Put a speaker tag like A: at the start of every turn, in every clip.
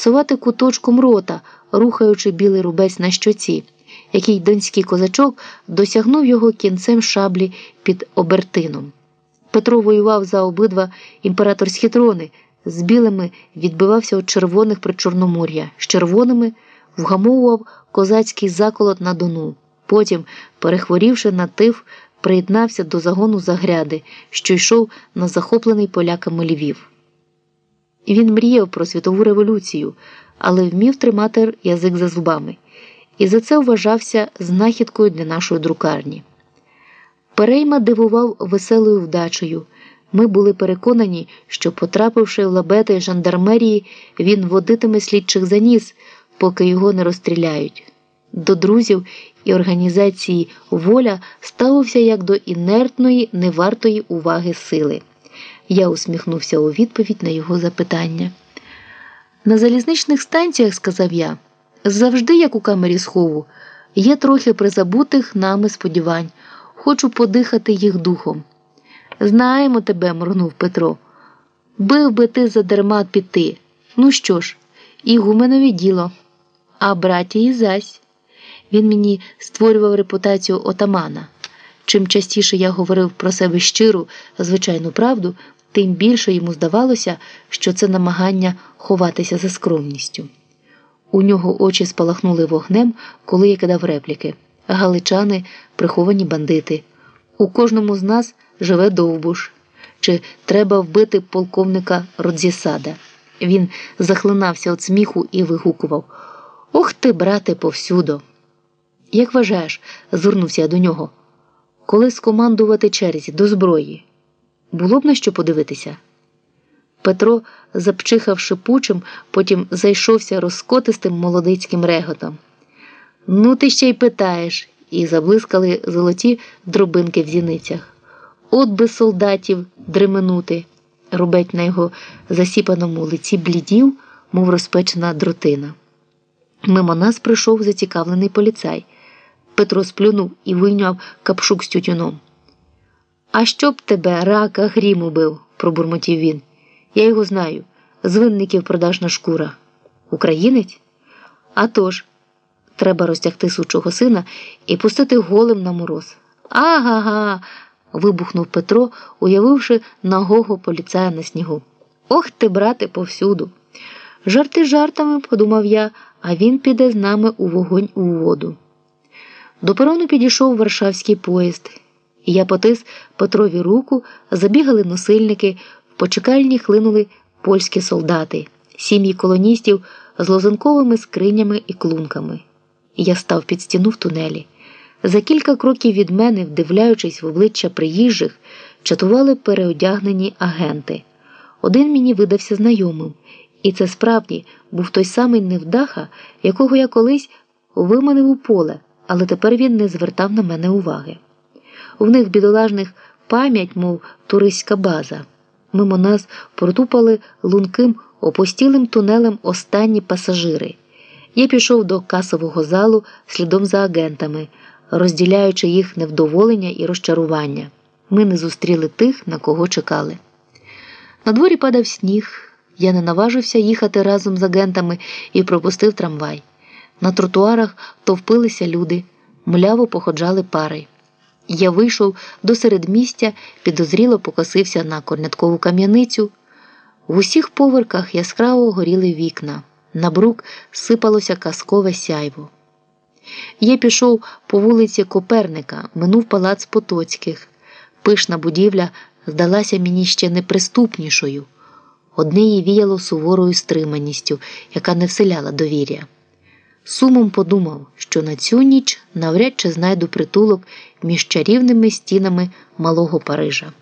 A: совати куточком рота, рухаючи білий рубець на щоці, який донський козачок досягнув його кінцем шаблі під обертином. Петро воював за обидва імператорські трони, з білими відбивався від червоних при Чорномор'я, з червоними вгамовував козацький заколот на Дону. Потім, перехворівши на тиф, приєднався до загону загряди, що йшов на захоплений поляками Львів. Він мріяв про світову революцію, але вмів тримати язик за зубами, і за це вважався знахідкою для нашої друкарні. Перейма дивував веселою вдачею. Ми були переконані, що, потрапивши в лабети жандармерії, він водитиме слідчих за ніс, поки його не розстріляють. До друзів і організації воля ставився як до інертної, невартої уваги сили. Я усміхнувся у відповідь на його запитання. На залізничних станціях, сказав я, завжди, як у камері схову, є трохи призабутих нами сподівань. Хочу подихати їх духом. Знаємо тебе, моргнув Петро. Бив би ти задарма піти. Ну що ж, і гуменові діло, а братії зась. Він мені створював репутацію отамана. Чим частіше я говорив про себе щиру, звичайну правду, тим більше йому здавалося, що це намагання ховатися за скромністю. У нього очі спалахнули вогнем, коли я кидав репліки. Галичани приховані бандити. У кожному з нас живе довбуш. Чи треба вбити полковника Родзісада? Він захлинався від сміху і вигукував Ох ти, брате, повсюдо! Як вважаєш, звернувся я до нього, коли скомандувати черзі до зброї? Було б на що подивитися? Петро, запчихав шипучим, потім зайшовся розкотистим молодицьким реготом. Ну, ти ще й питаєш, і заблискали золоті дробинки в зіницях. От би солдатів дременути. Рубеть на його засіпаному лиці блідів, мов розпечена дротина. Мимо нас прийшов зацікавлений поліцай. Петро сплюнув і вийняв капшук з тютюном. А щоб тебе, рака, грім убив, пробурмотів він. Я його знаю. З винників продажна шкура. Українець? А тож, треба розтягти сучого сина і пустити голим на мороз. Ага-га. вибухнув Петро, уявивши нагого поліцая на снігу. Ох ти, брате, повсюду. Жарти жартами, подумав я, а він піде з нами у вогонь у воду. До перону підійшов варшавський поїзд. Я потис Петрові руку, забігали носильники, в почекальні хлинули польські солдати, сім'ї колоністів з лозинковими скринями і клунками. Я став під стіну в тунелі. За кілька кроків від мене, вдивляючись в обличчя приїжджих, чатували переодягнені агенти. Один мені видався знайомим, і це справді був той самий невдаха, якого я колись виманив у поле, але тепер він не звертав на мене уваги. В них бідолажних пам'ять, мов туристська база. Мимо нас протупали лунким опостілим тунелем останні пасажири. Я пішов до касового залу слідом за агентами, розділяючи їх невдоволення і розчарування. Ми не зустріли тих, на кого чекали. На дворі падав сніг. Я не наважився їхати разом з агентами і пропустив трамвай. На тротуарах товпилися люди, мляво походжали пари. Я вийшов до середмістя, підозріло покосився на корняткову кам'яницю. В усіх поверхах яскраво горіли вікна. На брук сипалося казкове сяйво. Я пішов по вулиці Коперника, минув палац Потоцьких. Пишна будівля здалася мені ще неприступнішою. Одне її віяло суворою стриманістю, яка не вселяла довір'я. Сумом подумав, що на цю ніч навряд чи знайду притулок між чарівними стінами малого Парижа.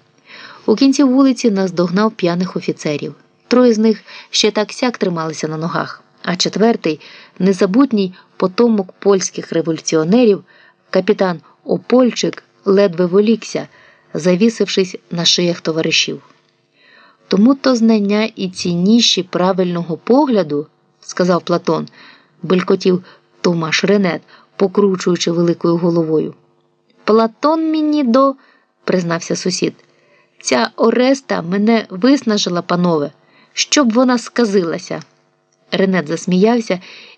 A: У кінці вулиці нас догнав п'яних офіцерів. Троє з них ще так сяк трималися на ногах, а четвертий незабутній потомок польських революціонерів, капітан Опольчик ледве волікся, завісившись на шиях товаришів. Тому то знання і цінніші правильного погляду, сказав Платон, белькотів Томаш Ренет, покручуючи великою головою. Платон мені до, признався сусід. Ця Ореста мене виснажила, панове, щоб вона сказилася. Ренет засміявся